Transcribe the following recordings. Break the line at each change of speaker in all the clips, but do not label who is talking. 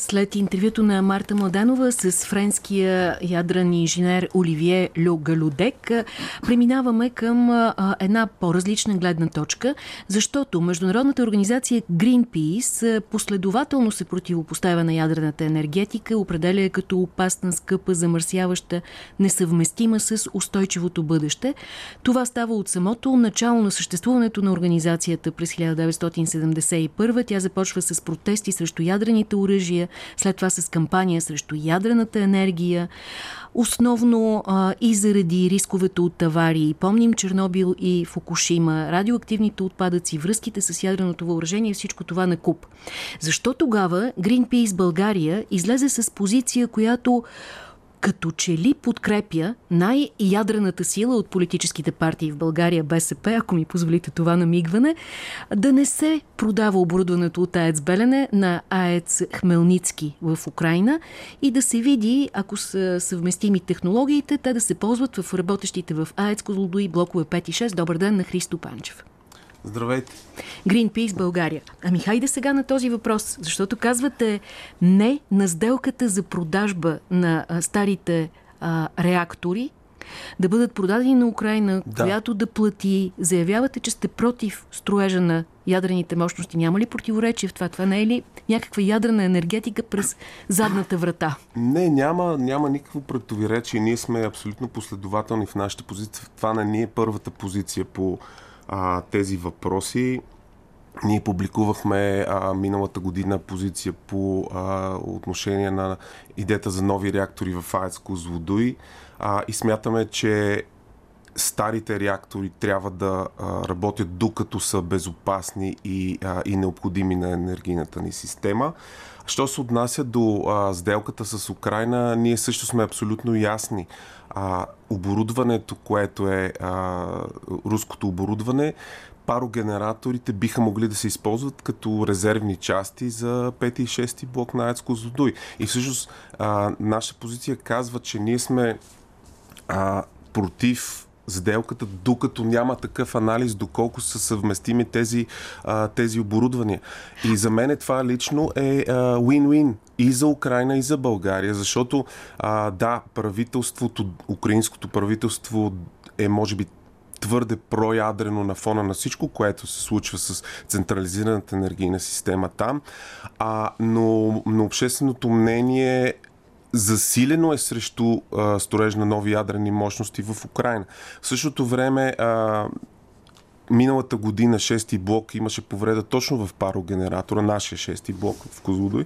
След интервюто на Марта Младенова с френския ядрен инженер Оливие Лю Галудек, преминаваме към една по-различна гледна точка, защото Международната организация Greenpeace последователно се противопоставя на ядрената енергетика, определя я като опасна, скъпа, замърсяваща, несъвместима с устойчивото бъдеще. Това става от самото начало на съществуването на организацията през 1971. Тя започва с протести срещу ядрените оръжия, след това с кампания срещу ядрената енергия, основно а, и заради рисковете от аварии. Помним Чернобил и Фукушима, радиоактивните отпадъци, връзките с ядреното въоръжение, всичко това на куп. Защо тогава Greenpeace България излезе с позиция, която като че ли подкрепя най-ядрената сила от политическите партии в България, БСП, ако ми позволите това намигване, да не се продава оборудването от АЕЦ Белене на АЕЦ Хмелницки в Украина и да се види, ако са съвместими технологиите, те да се ползват в работещите в АЕЦ Козлодуи блокове 5 и 6. Добър ден на Христо Панчев.
Здравейте.
Greenpeace България. Ами хайде сега на този въпрос, защото казвате не на сделката за продажба на а, старите а, реактори, да бъдат продадени на Украина, да. която да плати. Заявявате, че сте против строежа на ядрените мощности. Няма ли противоречие в това? Това не е ли някаква ядрена енергетика през задната врата?
Не, няма, няма никакво противоречие. Ние сме абсолютно последователни в нашата позиция. Това не ни е първата позиция по а, тези въпроси. Ние публикувахме а, миналата година позиция по а, отношение на идеята за нови реактори в АЕЦ Козлодуй а, и смятаме, че старите реактори трябва да а, работят докато са безопасни и, а, и необходими на енергийната ни система. Що се отнася до а, сделката с Украина, ние също сме абсолютно ясни. А, оборудването, което е а, руското оборудване, парогенераторите биха могли да се използват като резервни части за 5 и 6 блок на АЕЦ Козлодуй. И всъщност а, наша позиция казва, че ние сме а, против сделката, докато няма такъв анализ, доколко са съвместими тези, а, тези оборудвания. И за мен това лично е win-win и за Украина, и за България, защото а, да, правителството, украинското правителство е може би твърде проядрено на фона на всичко, което се случва с централизираната енергийна система там, а, но, но общественото мнение засилено е срещу а, строеж на нови ядрени мощности в Украина. В същото време а, миналата година шести блок имаше повреда точно в парогенератора, нашия шести блок в Козлодой.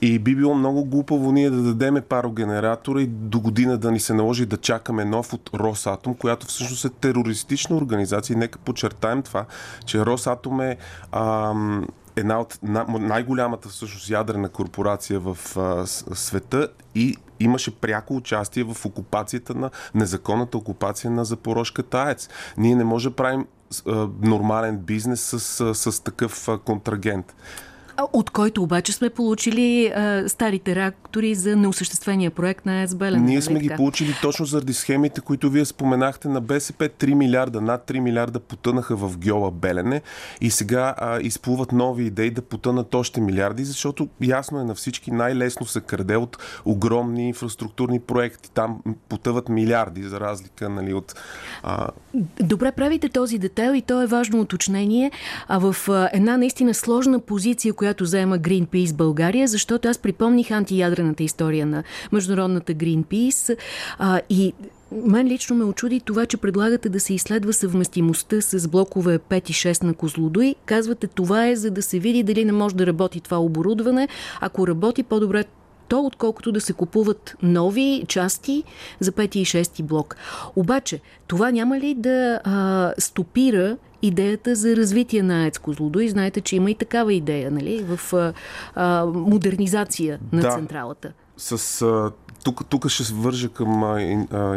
И би било много глупаво ние да дадеме парогенератора и до година да ни се наложи да чакаме нов от Росатом, която всъщност е терористична организация. И нека подчертаем това, че Росатом е ам, една от най-голямата всъщност ядрена корпорация в а, света и имаше пряко участие в окупацията на незаконната окупация на Запорожката АЕЦ. Ние не може да правим а, нормален бизнес с, с, с такъв а, контрагент.
От който обаче сме получили а, старите реактори за неосъществения проект на Белене.
Ние нали сме ги получили точно заради схемите, които вие споменахте на БСП. 3 милиарда, над 3 милиарда потънаха в Гьола Белене и сега а, изплуват нови идеи да потънат още милиарди, защото ясно е на всички най-лесно се краде от огромни инфраструктурни проекти. Там потъват милиарди, за разлика нали, от...
А... Добре, правите този детайл и то е важно уточнение. А в една наистина сложна позиция, която заема Greenpeace България, защото аз припомних антиядрената история на международната Greenpeace а, и мен лично ме очуди това, че предлагате да се изследва съвместимостта с блокове 5 и 6 на Козлодой. Казвате, това е за да се види дали не може да работи това оборудване. Ако работи по-добре то, отколкото да се купуват нови части за 5 и 6 блок. Обаче, това няма ли да а, стопира идеята за развитие на АЕЦ Козлодо и знаете, че има и такава идея, нали, в а, а, модернизация на да. централата.
С, а, тук, тук ще се вържа към а,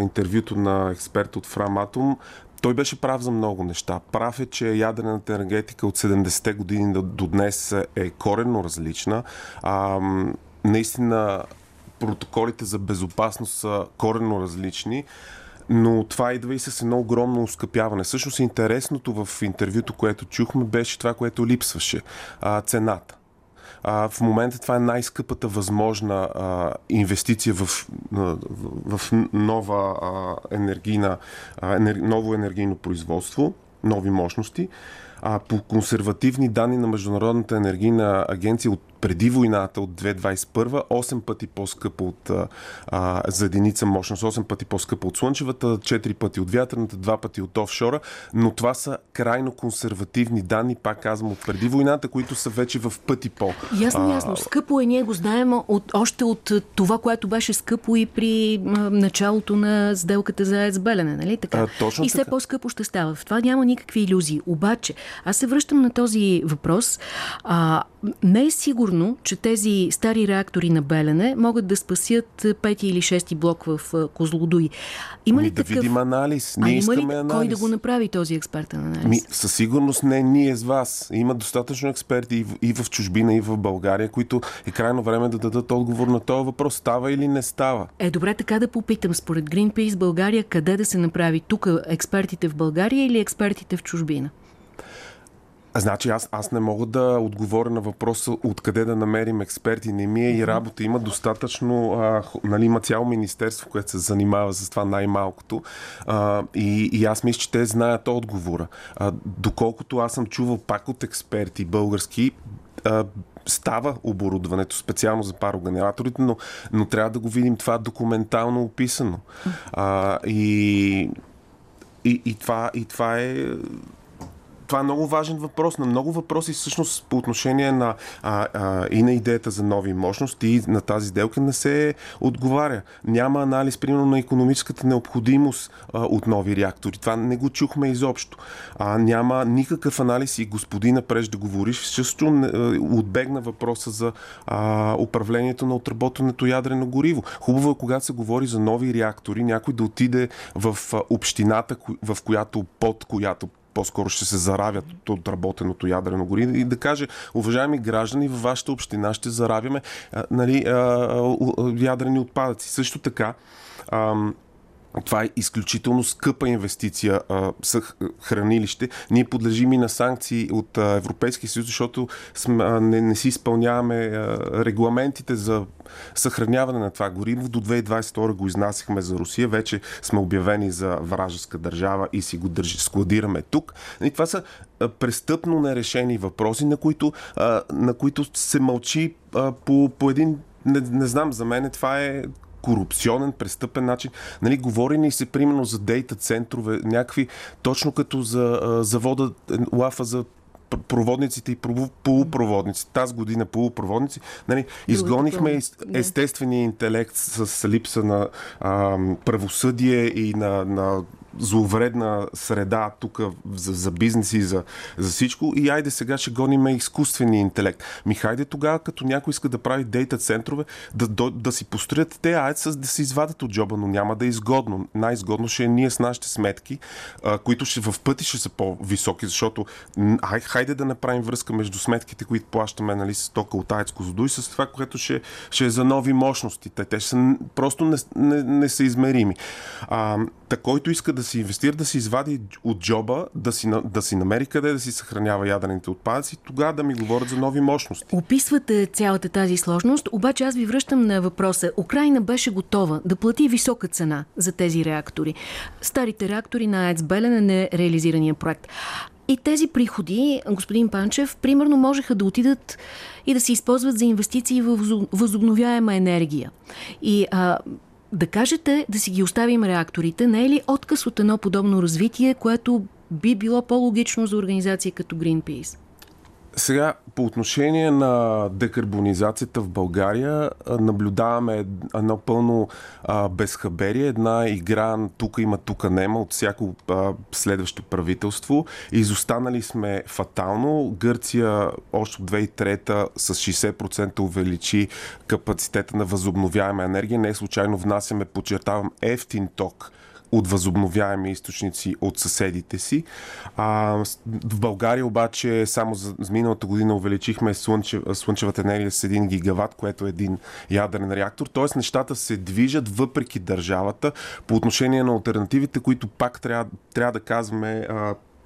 интервюто на експерт от Фраматом. Той беше прав за много неща. Прав е, че ядрената енергетика от 70-те години до, до днес е коренно различна. А, наистина протоколите за безопасност са коренно различни но това идва и с едно огромно ускъпяване. Всъщност интересното в интервюто, което чухме, беше това, което липсваше. А, цената. А, в момента това е най-скъпата възможна а, инвестиция в, в, в нова а, енергийна, а, енер, ново енергийно производство, нови мощности. А, по консервативни данни на Международната енергийна агенция от преди войната от 2021 8 пъти по-скъпо от, а, за единица мощност, 8 пъти по-скъпо от слънчевата, 4 пъти от вятърната, 2 пъти от офшора, но това са крайно консервативни данни, пак казвам, от преди войната, които са вече в пъти по.
Ясно, ясно. Скъпо е, ние го знаем от, още от това, което беше скъпо и при началото на сделката за ЕЦ Белене, нали така? А, точно и все по-скъпо ще става. В това няма никакви иллюзии. Обаче, аз се връщам на този въпрос. А, не е сигурно, че тези стари реактори на Белене могат да спасят пети или шести блок в Козлодуй.
Има ли ми такъв... да видим анализ. Ние а
има
ли
анализ. кой да го направи този експертен анализ? Ми,
със сигурност не ние с вас. Има достатъчно експерти и в, и в чужбина, и в България, които е крайно време да дадат отговор на този въпрос. Става или не става?
Е, добре, така да попитам. Според Greenpeace България, къде да се направи? Тук експертите в България или експертите в чужбина?
Значи аз, аз не мога да отговоря на въпроса откъде да намерим експерти. Не ми е и работа. Има достатъчно, а, нали, има цяло министерство, което се занимава с това най-малкото. А, и, и аз мисля, че те знаят отговора. А, доколкото аз съм чувал пак от експерти български, а, става оборудването специално за парогенераторите, но, но трябва да го видим това документално описано. А, и, и, и, това, и това е това е много важен въпрос. На много въпроси всъщност по отношение на а, а, и на идеята за нови мощности и на тази сделка не се отговаря. Няма анализ, примерно, на економическата необходимост а, от нови реактори. Това не го чухме изобщо. А, няма никакъв анализ и господина преждеговориш също отбегна въпроса за а, управлението на отработването ядрено гориво. Хубаво е, когато се говори за нови реактори, някой да отиде в общината, в която под която по-скоро ще се заравят от работеното ядрено гориво и да каже, уважаеми граждани, във вашата община ще заравяме нали, ядрени отпадъци. Също така, това е изключително скъпа инвестиция а, с хранилище. Ние подлежим и на санкции от Европейския съюз, защото сме, а, не, не си изпълняваме а, регламентите за съхраняване на това гориво. До 2022 го изнасяхме за Русия. Вече сме обявени за вражеска държава и си го държи, складираме тук. И това са престъпно нерешени въпроси, на които, а, на които се мълчи а, по, по един не, не знам, за мен това е корупционен, престъпен начин. Нали, говори ни се примерно за дейта центрове, някакви, точно като за завода лафа за проводниците и полупроводници. Тази година полупроводници. Нали, изгонихме естествения интелект с липса на а, правосъдие и на, на зловредна среда тук за, за бизнес и за, за всичко. И айде сега ще гониме изкуствения интелект. Ми хайде тогава, като някой иска да прави дейта центрове, да, да, да си построят те, айде да се извадят от джоба, но няма да е изгодно. Най-изгодно ще е ние с нашите сметки, а, които ще в пъти ще са по-високи, защото ай, хайде да направим връзка между сметките, които плащаме нали, с тока от Аецко и с това, което ще, ще е за нови мощности. Те, те ще са просто не, не, не са измерими. А, Та който иска да си инвестира, да си извади от джоба, да си, да си намери къде да си съхранява ядрените отпадъци, тогава да ми говорят за нови мощности.
Описвате цялата тази сложност, обаче аз ви връщам на въпроса. Украина беше готова да плати висока цена за тези реактори. Старите реактори на АЕЦ Белене, не реализирания проект. И тези приходи, господин Панчев, примерно можеха да отидат и да се използват за инвестиции в възобновяема енергия. И а, да кажете да си ги оставим реакторите, не е ли отказ от едно подобно развитие, което би било по-логично за организация като Greenpeace?
Сега, по отношение на декарбонизацията в България, наблюдаваме едно пълно а, безхаберие, една игра тук има, тук нема от всяко а, следващо правителство. Изостанали сме фатално. Гърция още от 2003 с 60% увеличи капацитета на възобновяема енергия. Не случайно внасяме, подчертавам, ефтин ток от възобновяеми източници от съседите си. А, в България обаче само за, миналата година увеличихме слънчев, слънчевата енергия с 1 гигаватт, което е един ядрен реактор. Тоест нещата се движат въпреки държавата по отношение на альтернативите, които пак трябва, трябва да казваме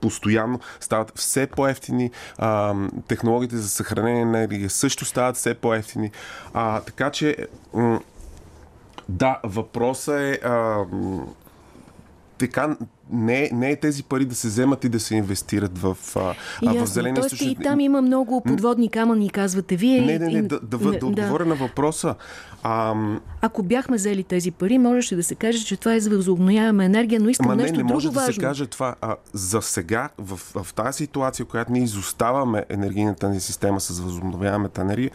постоянно стават все по-ефтини. А, технологиите за съхранение на енергия също стават все по-ефтини. А, така че, да, въпросът е. А, така не, не е тези пари да се вземат и да се инвестират в,
Ясно, в зелени Тоест и там има много подводни камъни, казвате вие.
Не, не, не, да, да, да, да отговоря на въпроса. А...
Ако бяхме взели тези пари, можеше да се каже, че това е за възобновяема енергия, но искам
Ма
нещо
не, не може
друго
да
важно.
се каже това. А, за сега, в, в тази ситуация, в която ние изоставаме енергийната ни система с възобновяемата енергия,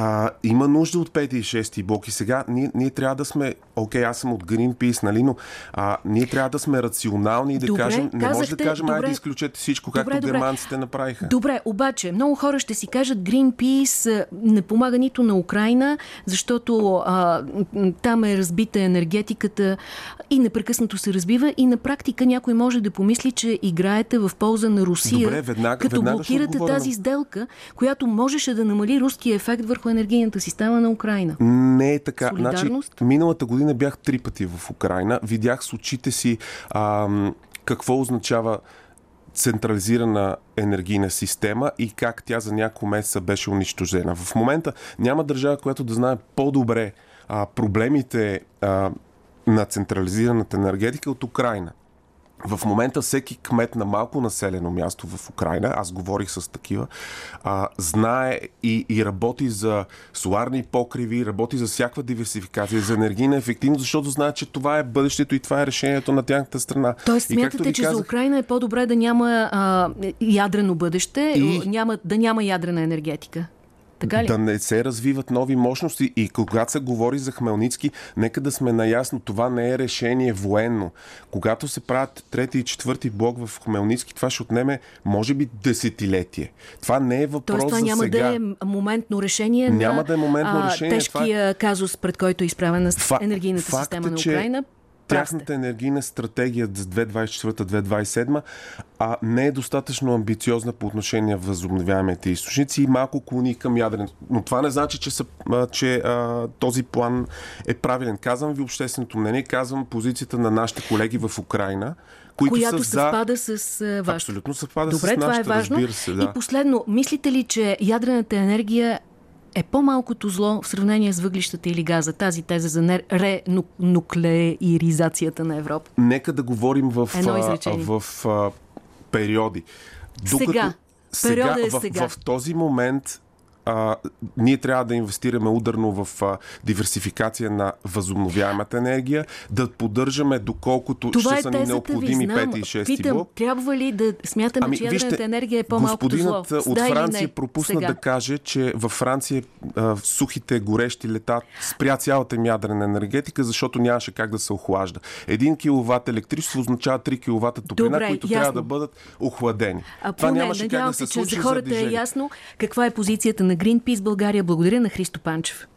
а, има нужда от 5 и 6 блок и сега ние, ние трябва да сме, окей, аз съм от Greenpeace, нали, но а, ние трябва да сме рационални и да
добре,
кажем, не
казахте,
може да кажем,
добре,
айде да изключете всичко, както
добре,
германците направиха.
Добре, обаче, много хора ще си кажат, Greenpeace не помага нито на Украина, защото а, там е разбита енергетиката и непрекъснато се разбива и на практика някой може да помисли, че играете в полза на Русия,
Добре, веднага,
като
веднага
блокирате тази сделка, която можеше да намали руския ефект върху енергийната система на Украина.
Не е така.
Значи,
миналата година бях три пъти в Украина. Видях с очите си а, какво означава централизирана енергийна система и как тя за няколко месеца беше унищожена. В момента няма държава, която да знае по-добре а, проблемите а, на централизираната енергетика от Украина. В момента всеки кмет на малко населено място в Украина, аз говорих с такива, а, знае и, и работи за соларни покриви, работи за всякаква диверсификация, за енергийна ефективност, защото знае, че това е бъдещето и това е решението на тяхната страна.
Тоест, смятате, че казах... за Украина е по-добре да няма а, ядрено бъдеще, и... няма, да няма ядрена енергетика? Така ли?
Да не се развиват нови мощности и когато се говори за Хмелницки, нека да сме наясно, това не е решение военно. Когато се правят трети и четвърти блок в Хмелницки, това ще отнеме, може би, десетилетие. Това не е въпрос
Тоест, това
за
няма
сега.
да е моментно решение
няма
на
да е моментно решение.
тежкия
това...
казус, пред който е изправена енергийната
Факт
система
е,
на
че...
Украина.
Тяхната енергийна стратегия за 2024-2027 а не е достатъчно амбициозна по отношение на възобновяемите източници и малко клони към ядрене. Но това не значи, че, са, че а, този план е правилен. Казвам ви общественото мнение, казвам позицията на нашите колеги в Украина, които
която
са
съвпада
за...
с вашето.
Абсолютно съвпада
Добре,
с
това
нашата,
е важно.
се. Да.
И последно, мислите ли, че ядрената енергия е по-малкото зло в сравнение с въглищата или газа? Тази теза за ренуклеиризацията на Европа.
Нека да говорим в,
а,
в, а, периоди.
Докато сега.
сега,
е сега.
В, в този момент а, ние трябва да инвестираме ударно в а, диверсификация на възобновяемата енергия, да поддържаме доколкото
Това
ще
е
са ни необходими 5 и 6
Питам,
блок.
трябва ли да смятаме, ами, че ядрената енергия е по-малкото зло?
Господинът от Франция пропусна
сега.
да каже, че във Франция а, сухите горещи лета спря цялата им ядрена енергетика, защото нямаше как да се охлажда. Един киловатт електричество означава 3 киловата топлина,
Добре,
които
ясно.
трябва да бъдат охладени.
А,
Това
поне,
нямаше как да се
че
случи
за хората е ясно каква е позицията на Greenpeace България. Благодаря на Христо Панчев.